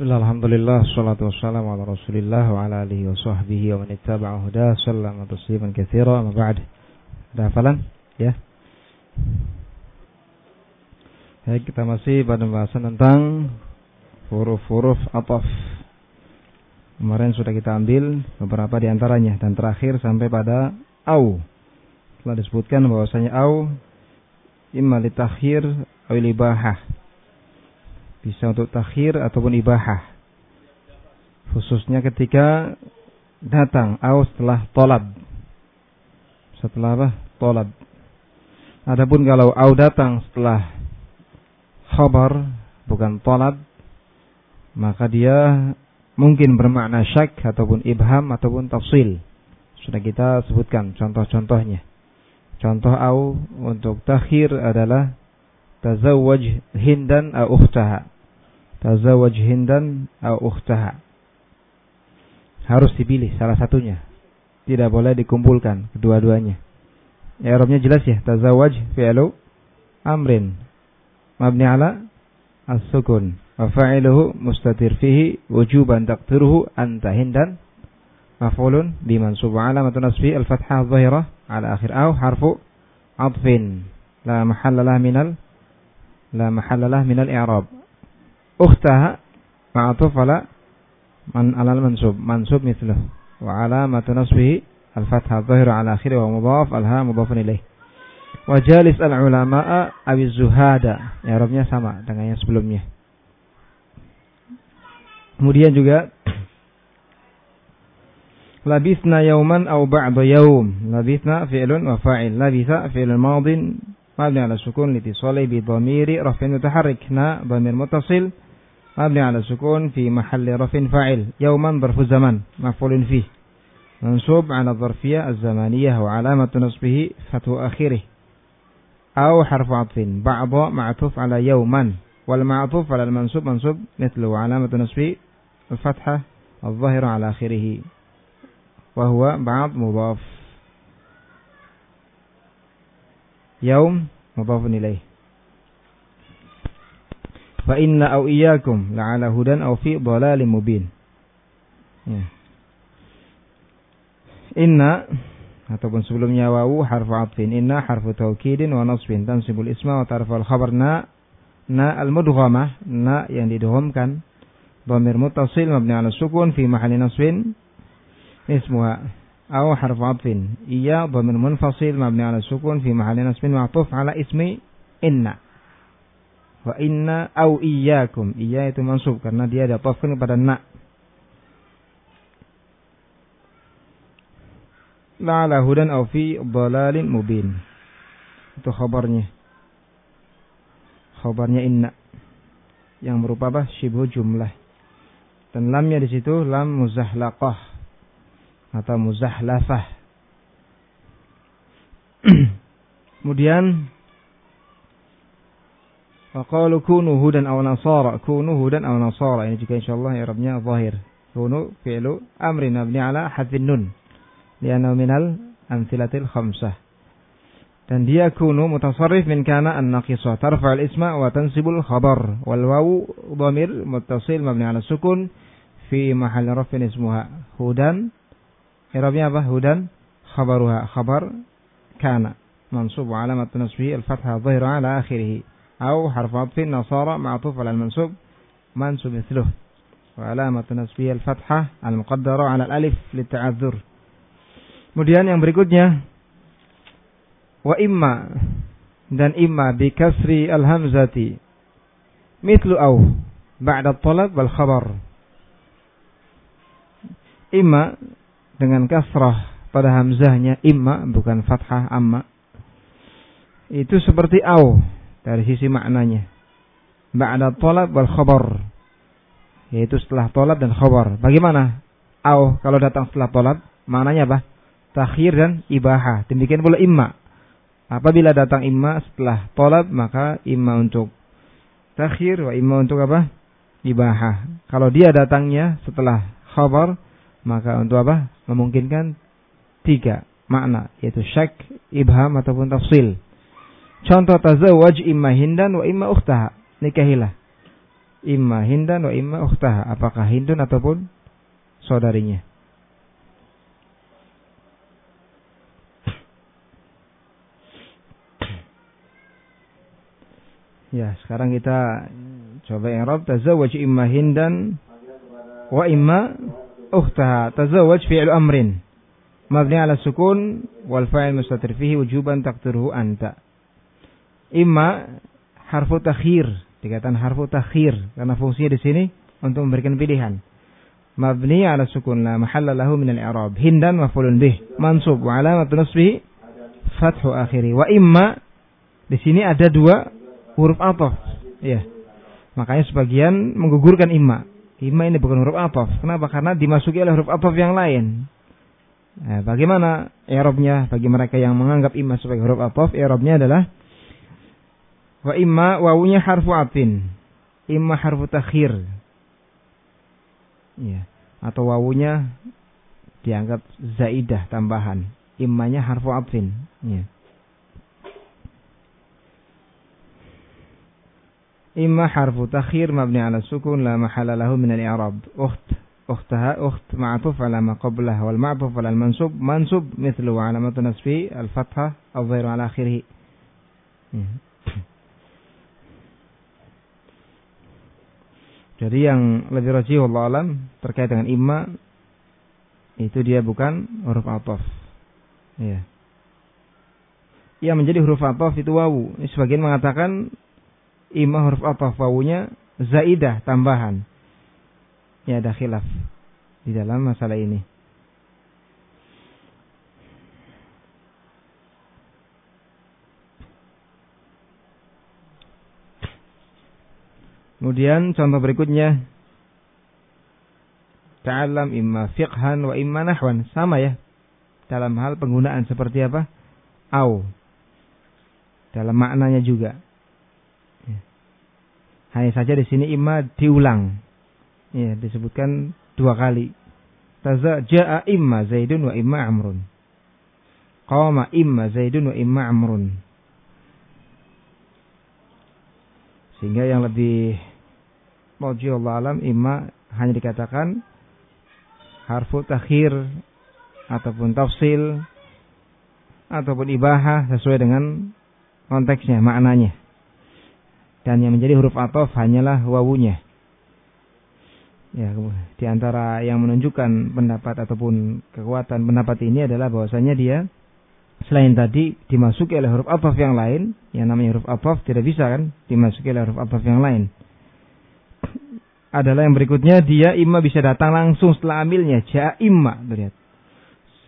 Bismillah, alhamdulillah, salatu wassalamu ala rasulillah wa ala alihi wa sahbihi wa man ittaba'a huda sallama tasliman katsira amma ba'd. Ada hafalan? Ya. Baik, kita masih pada pembahasan tentang huruf-huruf ataf. Kemarin sudah kita ambil beberapa di antaranya dan terakhir sampai pada au. Telah disebutkan bahwasanya au imma litakhir atau libahah bisa untuk takhir ataupun ibahah. Khususnya ketika datang atau setelah tolab. Setelah apa? Tolab. Adapun kalau au datang setelah khabar bukan tolab maka dia mungkin bermakna syak ataupun ibham ataupun tafsil. Sudah kita sebutkan contoh-contohnya. Contoh au untuk takhir adalah tazawwaj hindan au ukhtaha. Tazawwaj hindan au ukhtaha. Harus dipilih salah satunya. Tidak boleh dikumpulkan kedua-duanya. Ya Arabnya jelas ya, tazawwaj fi'lu amrin mabni ala as-sukun wa fa'iluhu mustatir fihi wujuban taqdiruhu anta hindan maf'ulun bimansub alamatun nasbi al-fathah adh-dhahirah ala akhir au harfu adfin la mahalla minal la mahallalah minal i'rab ukhtaha ma'atuf ala man على mansub mansub مثله. wa alamatu nasbihi al-fathah zahiru ala akhiri wa mudhaf alha mudhafun ilaih wa jalis al-ulama'a zuhada ya sama dengan yang sebelumnya. Kemudian juga labisna yauman aw ba'da yaum. Labisna fi'lun wa fa'il. Labisa fi'lun madin. Mabni ala sukun litisali bi dhamiri rafin mutaharrik. Na dhamir mutasil. مبني على السكون في محل رفع فاعل. يوما ظرف الزمان مفعول فيه. منصوب على الظرفية الزمانية وعلامة نصبه فتح آخره أو حرف عطف. بعض معطوف على يوما. والمعطوف على المنصوب منصوب مثله علامة نصبه الفتحة الظاهرة على آخره. وهو بعض مضاف. yaum mudhafun ilaih. Fa inna au iyyakum la'ala hudan au fi dhalalin mubin. Ya. Inna ataupun sebelumnya wawu harfu atfin inna harfu taukidin wa nasbin tansibul isma wa tarfal khabar na na al mudghamah na yang didghamkan dhamir muttasil mabni ala sukun fi mahalli nasbin ismuha أو حرف عطف إيا ضمير منفصل مبني على السكون في محل نصب معطوف على اسم إن Wa inna au iyyakum. Iya itu mansub karena dia diatofkan pada na. La'ala hudan au fi dalalin mubin. Itu khabarnya. Khabarnya inna. Yang berupa apa? Shibu jumlah. Dan lamnya di situ lam muzahlaqah atau muzahlafah. Kemudian Faqalu kunu hudan aw nasara, kunu hudan aw nasara. Ini juga insyaallah i'rabnya zahir. Kunu fi'lu amrin mabni ala hadfin nun. Lianna minal amthilatil khamsah. Dan dia kunu mutasarrif min kana an-naqisah tarfa al-isma wa tansibul khabar wal wawu dhamir muttasil mabni ala sukun fi mahall rafin ismuha hudan Irabnya apa? Hudan khabaruha. Khabar kana. Mansub wa alamat nasbihi al-fathah dhahira ala harf atfin nasara ma'atuf ala al-mansub. Mansub mithluh. Wa alamat nasbihi al-fathah al-muqaddara ala al-alif lita'adzur. Kemudian yang berikutnya. Wa imma. Dan imma bi kasri al-hamzati. Mithlu au. Ba'da talab wal khabar. Imma dengan kasrah pada hamzahnya imma bukan fathah amma itu seperti au dari sisi maknanya. Ba'da talab wal khabar. Yaitu setelah talab dan khabar. Bagaimana? Au kalau datang setelah talab maknanya apa? Takhir dan ibahah demikian pula imma. Apabila datang imma setelah talab maka imma untuk takhir wa imma untuk apa? Ibahah kalau dia datangnya setelah khabar maka untuk apa? Memungkinkan tiga makna. Yaitu syak, ibham ataupun tafsil. Contoh tazawwaj imma hindan wa imma ukhtaha. Nikahilah. Imma Hindan wa imma ukhtaha. Apakah Hindun ataupun saudarinya. Ya, sekarang kita coba i'rab tazawwaj imma hindan wa imma ukhtaha. Tazawwaj fi'il amrin. Mabni ala sukun wal fa'il mustatir fihi wujuban taqdiruhu anta. Imma harfu takhir, dikatakan harfu takhir karena fungsinya di sini untuk memberikan pilihan. Mabni ala sukun la mahalla lahu min al-i'rab. Hindan maf'ulun bih, mansub wa alamat nasbihi fathu akhiri. Wa imma di sini ada dua huruf atof. Ya. Makanya sebagian menggugurkan imma. Imma ini bukan huruf atof. Kenapa? Karena dimasuki oleh huruf atof yang lain. Nah, bagaimana i'rabnya bagi mereka yang menganggap imma sebagai huruf atof? I'rabnya adalah wa imma wawunya harfu atin. Imma harfu takhir. Ya. Atau wawunya dianggap zaidah tambahan. Immanya harfu atin. Ya. إما حرف تأخير مبني على السكون لا محل له من الإعراب أخت أختها أخت معطوف على ما قبلها والمعطوف على المنصوب منصوب مثله علامة نصبه الفتحة الظاهر على آخره Jadi yang lebih rajih Allah alam terkait dengan imma itu dia bukan huruf atof. Ya. Yang menjadi huruf atof itu wawu. Sebagian mengatakan imma huruf ataf wawunya zaidah tambahan. Ya ada khilaf di dalam masalah ini. Kemudian contoh berikutnya Ta'alam imma fiqhan wa imma nahwan. Sama ya. Dalam hal penggunaan seperti apa? Au. Dalam maknanya juga. Hanya saja di sini imma diulang. Ya, disebutkan dua kali. Taza ja'a imma Zaidun wa imma Amrun. Qama imma Zaidun wa imma Amrun. Sehingga yang lebih Mauji Allah alam imma hanya dikatakan harfu takhir ataupun tafsil ataupun ibahah sesuai dengan konteksnya, maknanya dan yang menjadi huruf atof hanyalah wawunya. Ya, di antara yang menunjukkan pendapat ataupun kekuatan pendapat ini adalah bahwasanya dia selain tadi dimasuki oleh huruf atof yang lain, yang namanya huruf atof tidak bisa kan dimasuki oleh huruf atof yang lain. Adalah yang berikutnya dia imma bisa datang langsung setelah ambilnya, ja imma, lihat.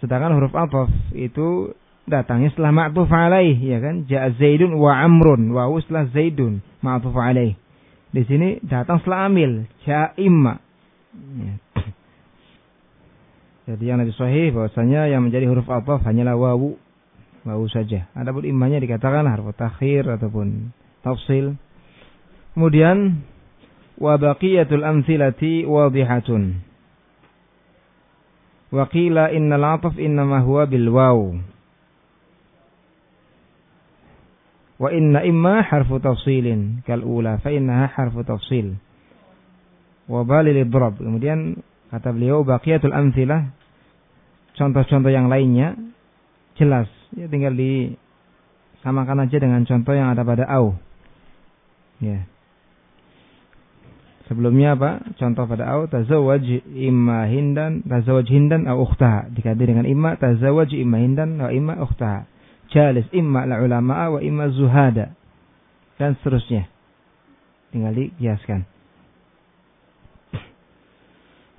Sedangkan huruf atof itu datangnya setelah ma'tuf alaih ya kan? Ja'a zaidun wa amrun wa setelah zaidun ma'tuf alaih. Di sini datang setelah amil ja'a imma. Ya. jadi yang lebih sahih bahwasanya yang menjadi huruf ataf hanyalah wawu wawu saja. Adapun immanya dikatakan harfu takhir ataupun tafsil. Kemudian wa baqiyatul amthilati wadihatun wa qila innal ataf innama huwa bil wawu Wa inna imma harfu tafsilin kal ula fa innaha harfu tafsil. Wa balil idrab. Kemudian kata beliau baqiyatul amthilah contoh-contoh yang lainnya jelas ya tinggal di samakan aja dengan contoh yang ada pada au. Ya. Sebelumnya apa? Contoh pada au tazawwaj imma hindan tazawwaj hindan au ukhtaha. Dikati dengan imma tazawwaj imma hindan wa imma ukhtaha jalis imma la ulama wa imma zuhada dan seterusnya tinggal dikiaskan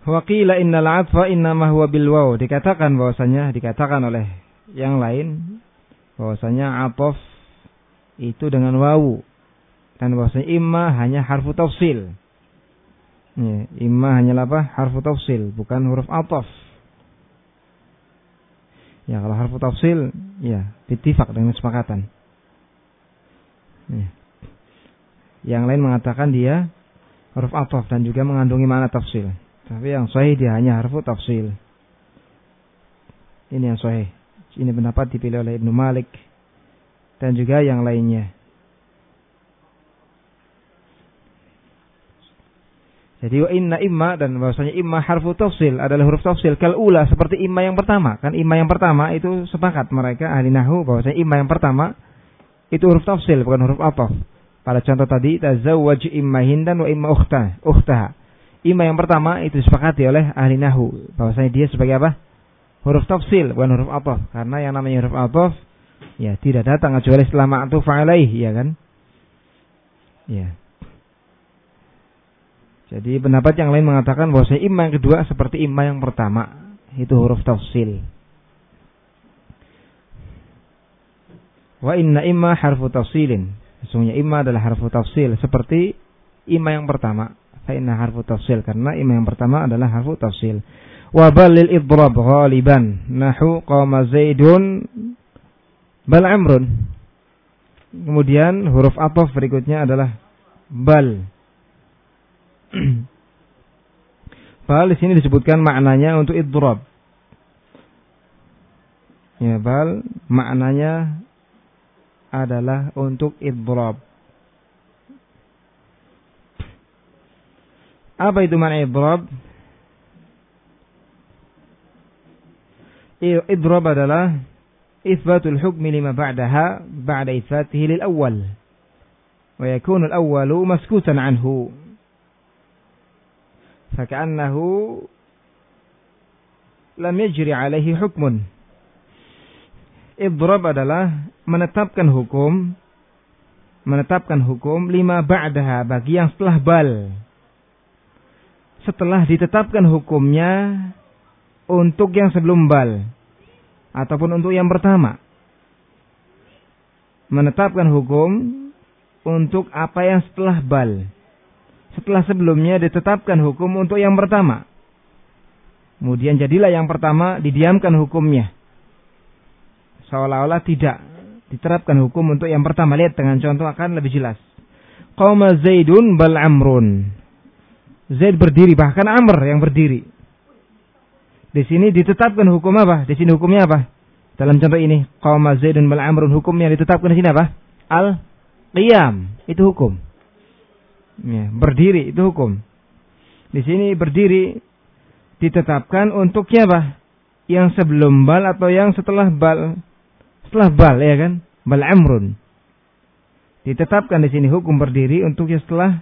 Waqila innal atfa innama huwa bil waw. Dikatakan bahwasanya dikatakan oleh yang lain bahwasanya atof itu dengan wawu dan bahwasanya imma hanya harfu tafsil. Ya, imma hanya apa? Harfu tafsil, bukan huruf atof. Ya kalau harfu tafsil ya ditifak dengan kesepakatan. Ya. Yang lain mengatakan dia huruf ataf dan juga mengandungi makna tafsil. Tapi yang sahih dia hanya harfu tafsil. Ini yang sahih. Ini pendapat dipilih oleh Ibnu Malik dan juga yang lainnya. Jadi wa inna imma dan bahwasanya imma harfu tafsil adalah huruf tafsil kal ula seperti imma yang pertama. Kan imma yang pertama itu sepakat mereka ahli nahu bahwasanya imma yang pertama itu huruf tafsil bukan huruf ataf. Pada contoh tadi tazawwaj imma hindan wa imma ukhta, ukhtaha. Imma yang pertama itu disepakati oleh ahli nahu bahwasanya dia sebagai apa? Huruf tafsil bukan huruf ataf. Karena yang namanya huruf ataf ya tidak datang kecuali setelah ma'tuf alaih ya kan? Ya. Jadi pendapat yang lain mengatakan bahwa imma yang kedua seperti imma yang pertama, itu huruf tafsil. Wa inna imma harfu tafsilin. Sesungguhnya imma adalah harfu tafsil seperti imma yang pertama. Fa inna harfu tafsil karena imma yang pertama adalah harfu tafsil. Wa balil idrab ghaliban nahu qama zaidun bal amrun. Kemudian huruf ataf berikutnya adalah bal Bal di sini disebutkan maknanya untuk idrob. Ya, bal maknanya adalah untuk idrob. Apa itu makna idrob? Idrob adalah isbatul hukmi lima ba'daha ba'da isbatihi lil awal. Wa yakunu al awwalu maskutan anhu fakaannahu lam yajri alaihi hukmun. Idrab adalah menetapkan hukum menetapkan hukum lima ba'daha bagi yang setelah bal. Setelah ditetapkan hukumnya untuk yang sebelum bal ataupun untuk yang pertama. Menetapkan hukum untuk apa yang setelah bal setelah sebelumnya ditetapkan hukum untuk yang pertama. Kemudian jadilah yang pertama didiamkan hukumnya. Seolah-olah tidak diterapkan hukum untuk yang pertama. Lihat dengan contoh akan lebih jelas. Qawma Zaidun bal Amrun. Zaid berdiri, bahkan Amr yang berdiri. Di sini ditetapkan hukum apa? Di sini hukumnya apa? Dalam contoh ini, Qawma Zaidun bal Amrun hukumnya ditetapkan di sini apa? Al-Qiyam. Itu hukum. Ya, berdiri itu hukum. Di sini berdiri ditetapkan untuk siapa? Yang sebelum bal atau yang setelah bal? Setelah bal ya kan? Bal amrun. Ditetapkan di sini hukum berdiri untuk yang setelah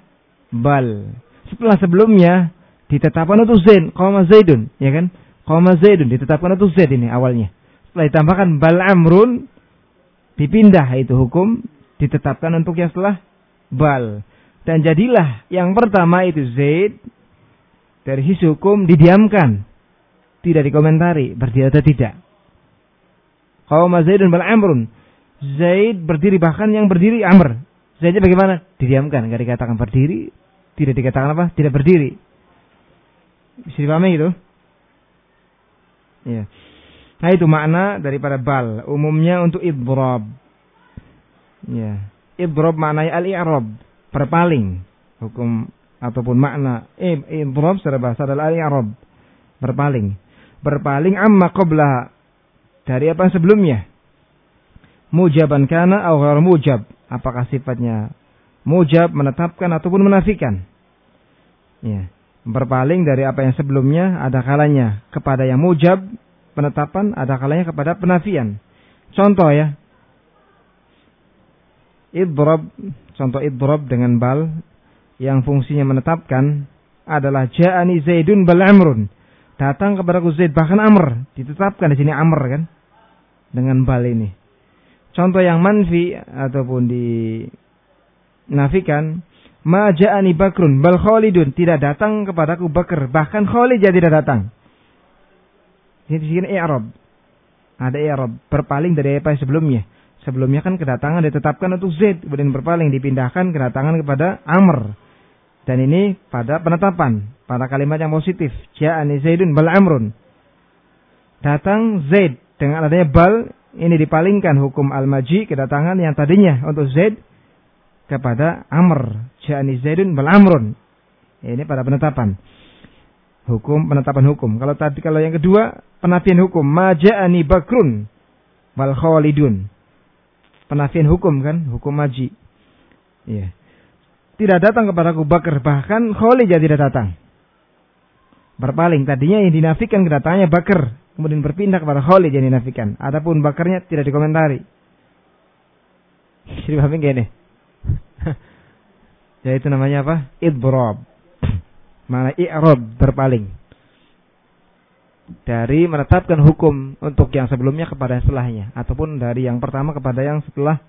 bal. Setelah sebelumnya ditetapkan untuk zain, qama zaidun, ya kan? Qama zaidun ditetapkan untuk zaid ini awalnya. Setelah ditambahkan bal amrun dipindah itu hukum ditetapkan untuk yang setelah bal. Dan jadilah yang pertama itu Zaid dari sisi hukum didiamkan. Tidak dikomentari, berdiri atau tidak. Qawma Zaidun bal Amrun. Zaid berdiri bahkan yang berdiri Amr. Zaidnya bagaimana? Didiamkan, enggak dikatakan berdiri, tidak dikatakan apa? Tidak berdiri. Bisa dipahami itu? Ya. Nah itu makna daripada bal. Umumnya untuk idrob. Ya. Idrob maknanya al-i'rab berpaling hukum ataupun makna idrob secara bahasa adalah al-i'rab. Berpaling. Berpaling amma qabla. Dari apa sebelumnya? Mujaban kana atau mujab. Apakah sifatnya mujab menetapkan ataupun menafikan? Ya. Berpaling dari apa yang sebelumnya ada kalanya kepada yang mujab penetapan ada kalanya kepada penafian. Contoh ya idrob contoh idrob dengan bal yang fungsinya menetapkan adalah ja'ani Zaidun bal Amrun. Datang kepada Zaid bahkan Amr ditetapkan di sini Amr kan dengan bal ini. Contoh yang manfi ataupun dinafikan ma ja'ani Bakrun bal Khalidun tidak datang kepadaku Bakr bahkan Khalid jadi tidak datang. Di sini i'rab. Ada i'rab berpaling dari apa sebelumnya. Sebelumnya kan kedatangan ditetapkan untuk Z, kemudian berpaling dipindahkan kedatangan kepada Amr. Dan ini pada penetapan, pada kalimat yang positif. Ja'ani Zaidun bal Amrun. Datang Z dengan adanya bal ini dipalingkan hukum al-maji kedatangan yang tadinya untuk Z kepada Amr. Ja'ani Zaidun bal Amrun. Ini pada penetapan. Hukum penetapan hukum. Kalau tadi kalau yang kedua penafian hukum maja'ani bakrun bal khalidun penafian hukum kan, hukum maji. Ya. tidak datang kepada Abu Bakar, bahkan Khalid tidak datang. Berpaling, tadinya yang dinafikan kedatangannya Bakar, kemudian berpindah kepada Khalid yang dinafikan. Adapun Bakarnya tidak dikomentari. Jadi pahami gak ini? ya itu namanya apa? Idrob. Mana i'rob berpaling. Dari menetapkan hukum untuk yang sebelumnya kepada yang setelahnya. Ataupun dari yang pertama kepada yang setelah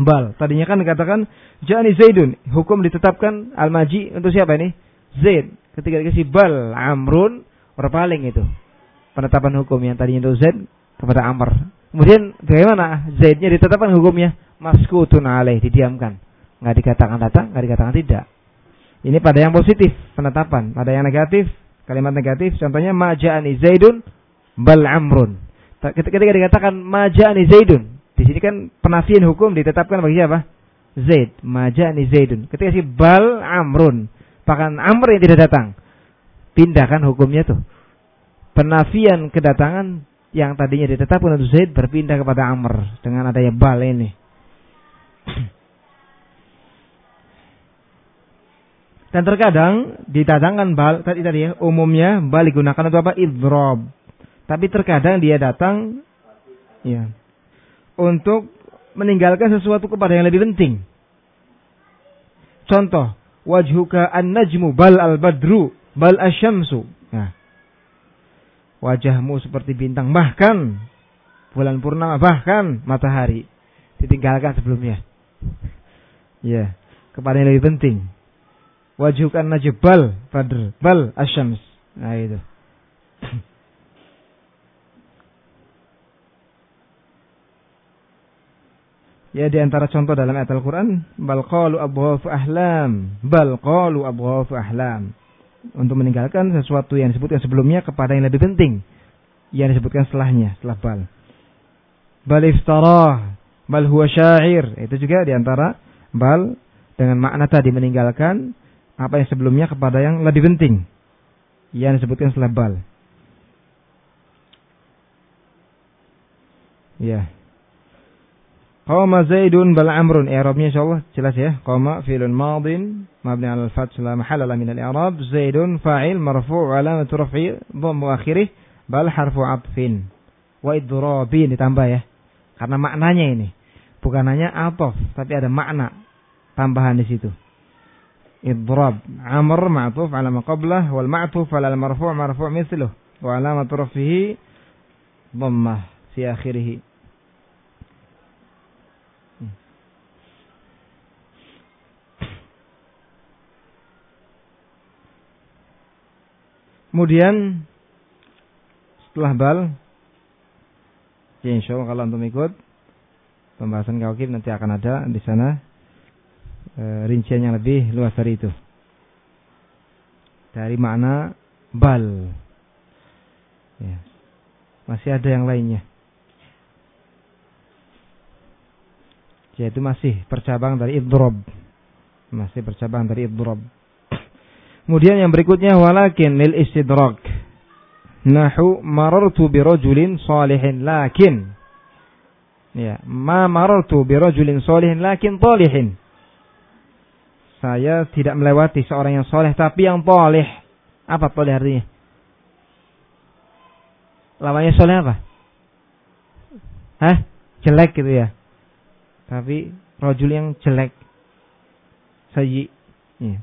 bal. Tadinya kan dikatakan Jani Zaidun. Hukum ditetapkan al-maji untuk siapa ini? Zaid. Ketika dikasih bal Amrun berpaling itu. Penetapan hukum yang tadinya itu Zaid kepada Amr. Kemudian bagaimana Zaidnya ditetapkan hukumnya? maskutun alaih didiamkan nggak dikatakan datang nggak dikatakan tidak ini pada yang positif penetapan pada yang negatif kalimat negatif contohnya majani zaidun bal amrun. Ketika dikatakan majani zaidun di sini kan penafian hukum ditetapkan bagi siapa? Zaid. Majani zaidun. Ketika si bal amrun bahkan amr yang tidak datang. Pindahkan hukumnya tuh. Penafian kedatangan yang tadinya ditetapkan untuk Zaid berpindah kepada Amr dengan adanya bal ini. Dan terkadang didatangkan bal tadi tadi ya, umumnya bal digunakan untuk apa? Idrob. Tapi terkadang dia datang ya untuk meninggalkan sesuatu kepada yang lebih penting. Contoh, wajhuka an-najmu bal al-badru bal asyamsu. Nah, wajahmu seperti bintang bahkan bulan purnama bahkan matahari ditinggalkan sebelumnya. Ya, kepada yang lebih penting. Wajukan najbal badr bal asyams. Nah itu. Ya di antara contoh dalam ayat Al-Quran, bal qalu abghafu ahlam, bal qalu abghafu ahlam. Untuk meninggalkan sesuatu yang disebutkan sebelumnya kepada yang lebih penting. Yang disebutkan setelahnya, setelah bal. Bal iftarah, bal huwa syair. Itu juga di antara bal dengan makna tadi meninggalkan apa yang sebelumnya kepada yang lebih penting yang disebutkan setelah bal. Ya. Qama Zaidun bal Amrun. I'rabnya insyaallah jelas ya. Qama fi'lun madin mabni 'ala al-fath la mahalla min al-i'rab. Zaidun fa'il marfu' 'alamat raf'i dhammu akhirih bal harfu 'atfin. Wa idrabin ditambah ya. Karena maknanya ini bukan hanya atof tapi ada makna tambahan di situ. Ala ma qablah wal ma'tuf ala al marfu' marfu' mithluh wa alamat rafihi dhammah fi akhirih. Kemudian setelah bal, ya insya Allah kalau untuk ikut pembahasan kawakib nanti akan ada di sana e, rincian yang lebih luas dari itu. Dari makna bal. Ya. Masih ada yang lainnya. Yaitu masih percabang dari idrob. Masih percabang dari idrob. Kemudian yang berikutnya walakin lil istidrak. Nahu marartu birajulin salihin lakin Ya, ma marartu birajulin salihin lakin talihin saya tidak melewati seorang yang soleh tapi yang poleh. Apa poleh artinya? Lamanya soleh apa? Hah? Jelek gitu ya. Tapi rojul yang jelek. Sayi. Ya.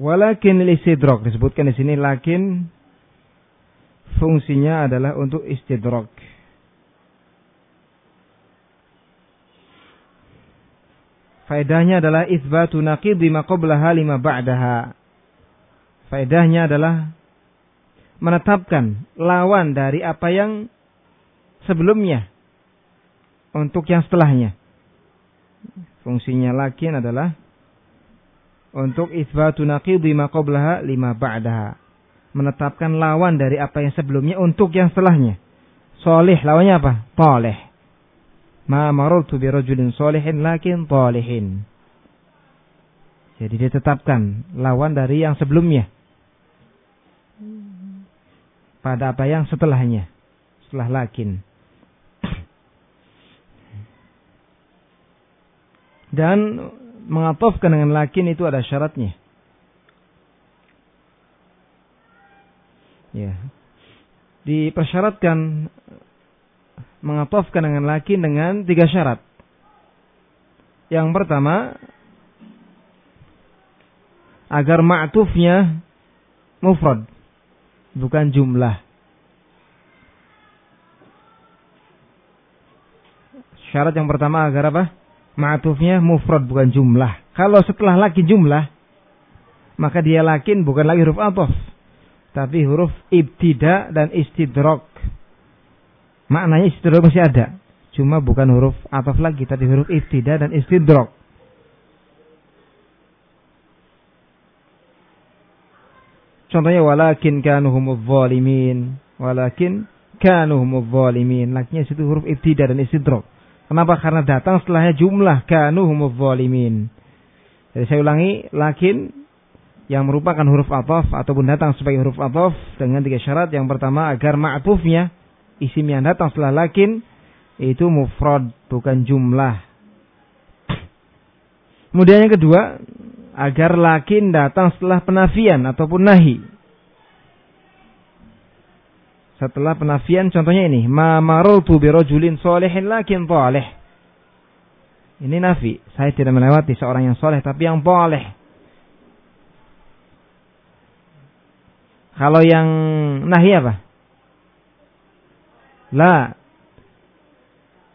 Walakin istidrok disebutkan di sini lakin fungsinya adalah untuk istidrok. Faedahnya adalah isbatu naqidhi ma qablaha lima ba'daha. Faedahnya adalah menetapkan lawan dari apa yang sebelumnya untuk yang setelahnya. Fungsinya lakin adalah untuk isbatu naqidhi ma qablaha lima ba'daha. Menetapkan lawan dari apa yang sebelumnya untuk yang setelahnya. Soleh lawannya apa? Toleh. Ma marultu bi rajulin salihin lakin talihin. Jadi ditetapkan lawan dari yang sebelumnya. Pada apa yang setelahnya. Setelah lakin. Dan mengatofkan dengan lakin itu ada syaratnya. Ya. Dipersyaratkan mengatofkan dengan lakin dengan tiga syarat. Yang pertama, agar ma'tufnya mufrad, bukan jumlah. Syarat yang pertama agar apa? Ma'tufnya mufrad bukan jumlah. Kalau setelah laki jumlah, maka dia lakin bukan lagi huruf atof. Tapi huruf ibtida dan istidrok. Maknanya istidrok masih ada. Cuma bukan huruf atof lagi, tapi huruf ibtida dan istidrok. Contohnya walakin kanuhumuz zalimin. Walakin kanuhumuz zalimin. Lakinya situ huruf ibtida dan istidrok. Kenapa? Karena datang setelahnya jumlah kanu humuz zalimin. Jadi saya ulangi, lakin yang merupakan huruf atof ataupun datang sebagai huruf atof dengan tiga syarat. Yang pertama agar ma'tufnya isim yang datang setelah lakin itu mufrad bukan jumlah. Kemudian yang kedua agar lakin datang setelah penafian ataupun nahi. Setelah penafian contohnya ini, ma marartu bi rajulin salihin lakin salih. Ini nafi. Saya tidak melewati seorang yang soleh tapi yang boleh. Kalau yang nahi apa? La.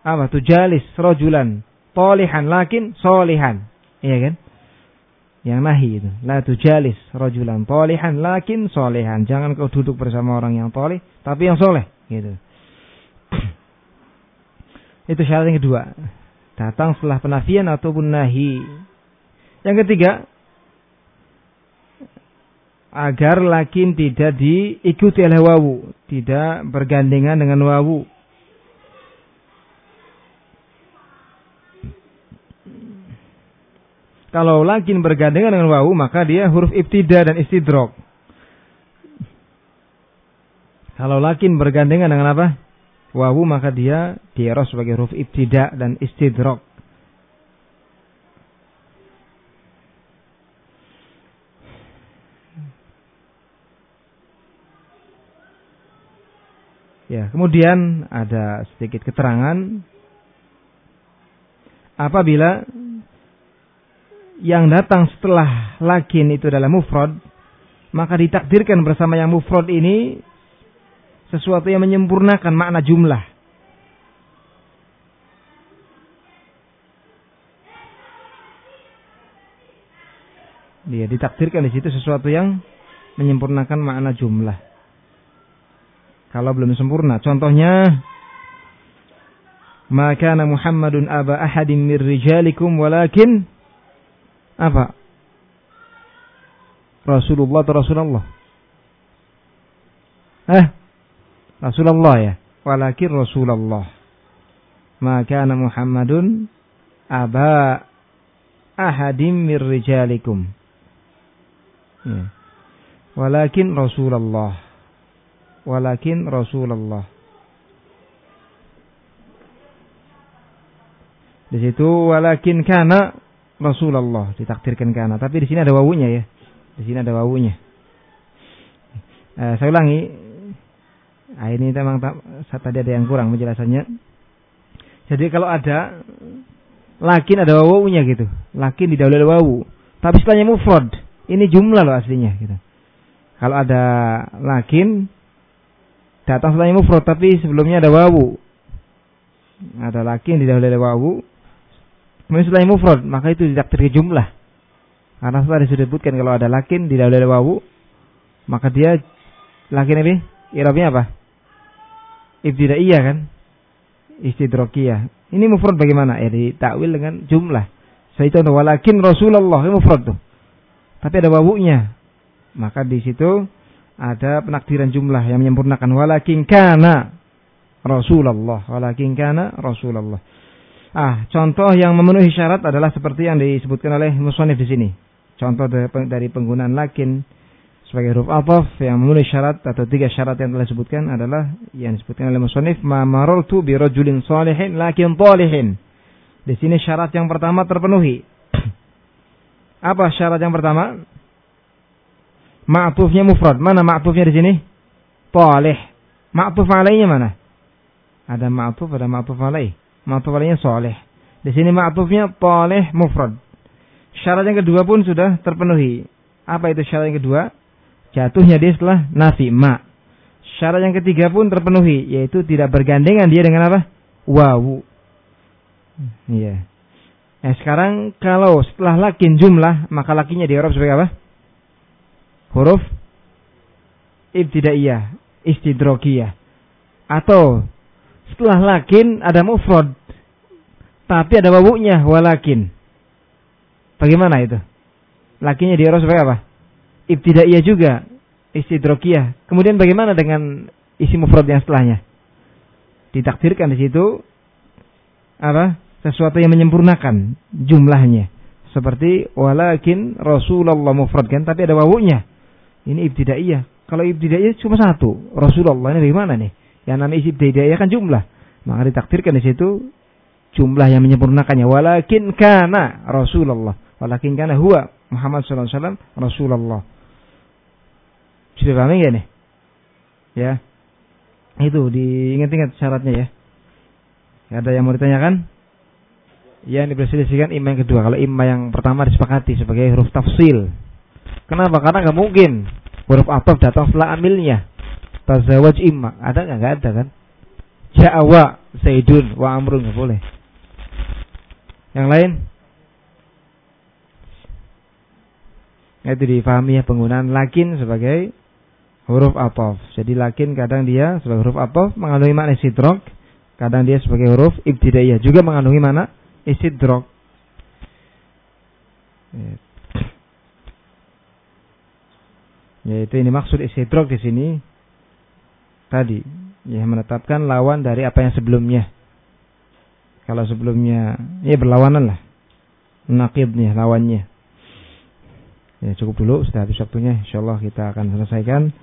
Apa? Tujalis rajulan. Tolihan lakin solihan. Iya kan? yang nahi itu. La tujalis rajulan tolihan lakin solehan. Jangan kau duduk bersama orang yang tolih, tapi yang soleh. Gitu. itu syarat yang kedua. Datang setelah penafian ataupun nahi. Yang ketiga, agar lakin tidak diikuti oleh wawu, tidak bergandengan dengan wawu. Kalau lakin bergandengan dengan wawu, maka dia huruf ibtida dan istidrok. Kalau lakin bergandengan dengan apa? Wawu, maka dia dieros sebagai huruf ibtida dan istidrok. Ya, kemudian ada sedikit keterangan apabila yang datang setelah lakin itu adalah mufrad, maka ditakdirkan bersama yang mufrad ini sesuatu yang menyempurnakan makna jumlah. Dia ditakdirkan di situ sesuatu yang menyempurnakan makna jumlah. Kalau belum sempurna, contohnya maka Muhammadun aba ahadin mir rijalikum walakin apa? Rasulullah atau Rasulullah? Eh, Rasulullah ya. Walakin Rasulullah. Maka Muhammadun aba ahadim mir rijalikum. Ya. Walakin Rasulullah. Walakin Rasulullah. Di situ walakin kana Rasulullah ditakdirkan karena. Tapi di sini ada wawunya ya. Di sini ada wawunya. Eh, saya ulangi. Nah, ini memang tadi ada yang kurang penjelasannya. Jadi kalau ada lakin ada wawunya gitu. Lakin didahului oleh wawu. Tapi setelahnya mufrad. Ini jumlah loh aslinya gitu. Kalau ada lakin datang setelahnya mufrad tapi sebelumnya ada wawu. Ada lakin didahului oleh wawu Kemudian setelah mufrad, maka itu tidak jumlah. Karena setelah disebutkan kalau ada lakin di dalam wawu, maka dia lakin ini irabnya apa? Ibtidaiyah kan? Istidrokiyah. Ini mufrad bagaimana? Ya ditakwil dengan jumlah. Saya itu walakin Rasulullah ini mufrad tuh. Tapi ada wawunya. Maka di situ ada penakdiran jumlah yang menyempurnakan walakin kana Rasulullah. Walakin kana Rasulullah. Ah, contoh yang memenuhi syarat adalah seperti yang disebutkan oleh musonif di sini. Contoh dari penggunaan lakin sebagai huruf atof yang memenuhi syarat atau tiga syarat yang telah disebutkan adalah yang disebutkan oleh musonif ma marartu bi rajulin salihin lakin talihin. Di sini syarat yang pertama terpenuhi. Apa syarat yang pertama? Ma'tufnya mufrad. Mana ma'tufnya di sini? Poleh. Ma'tuf alainya mana? Ada ma'tuf, ada ma'tuf alaih. Ma'tuf alainya soleh. Di sini ma'tufnya poleh mufrad. Syarat yang kedua pun sudah terpenuhi. Apa itu syarat yang kedua? Jatuhnya dia setelah nafi ma. Syarat yang ketiga pun terpenuhi, yaitu tidak bergandengan dia dengan apa? Wawu. Iya. Nah, sekarang kalau setelah lakin jumlah, maka lakinya di Arab sebagai apa? Huruf ibtidaiyah, istidrokiyah. Atau setelah lakin ada mufrad, tapi ada wawunya walakin. Bagaimana itu? Lakinya di sebagai apa? Ibtidaiyah juga, istidrokiyah. Kemudian bagaimana dengan isi mufrad yang setelahnya? Ditakdirkan di situ apa? Sesuatu yang menyempurnakan jumlahnya. Seperti walakin Rasulullah mufrad kan, tapi ada wawunya. Ini ibtidaiyah. Kalau ibtidaiyah cuma satu, Rasulullah ini bagaimana nih? Yang namanya ibtidaiyah kan jumlah. Maka ditakdirkan di situ jumlah yang menyempurnakannya. Walakin kana Rasulullah. Walakin kana huwa Muhammad wasallam Rasulullah. Sudah paham ya nih? Ya. Itu diingat-ingat syaratnya ya. Ada yang mau ditanyakan? Yang diperselisihkan imam yang kedua. Kalau imam yang pertama disepakati sebagai huruf tafsil. Kenapa? Karena nggak mungkin huruf ataf datang setelah amilnya. Tazawaj imma. Ada nggak? Nggak ada kan? Ja'wa Zaidun wa Amrun nggak boleh. Yang lain? Itu difahami ya penggunaan lakin sebagai huruf atof. Jadi lakin kadang dia sebagai huruf atof mengandungi makna istidrok, kadang dia sebagai huruf ibtidaiyah juga mengandungi mana istidrok. Yaitu ini maksud istidrok di sini tadi ya menetapkan lawan dari apa yang sebelumnya. Kalau sebelumnya ya berlawanan lah. Nakidnya lawannya. Ya cukup dulu sudah habis waktunya. Insyaallah kita akan selesaikan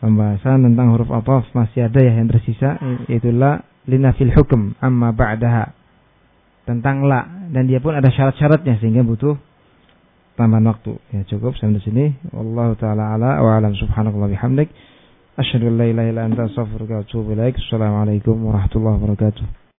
pembahasan tentang huruf ataf masih ada ya yang tersisa yaitu la linafil hukum amma ba'daha tentang la dan dia pun ada syarat-syaratnya sehingga butuh tambahan waktu. Ya cukup sampai di sini. Wallahu taala ala wa alam subhanallahi bihamdik. Asyhadu an la ilaha illa anta astaghfiruka wa atubu ilaik. Assalamualaikum warahmatullahi wabarakatuh.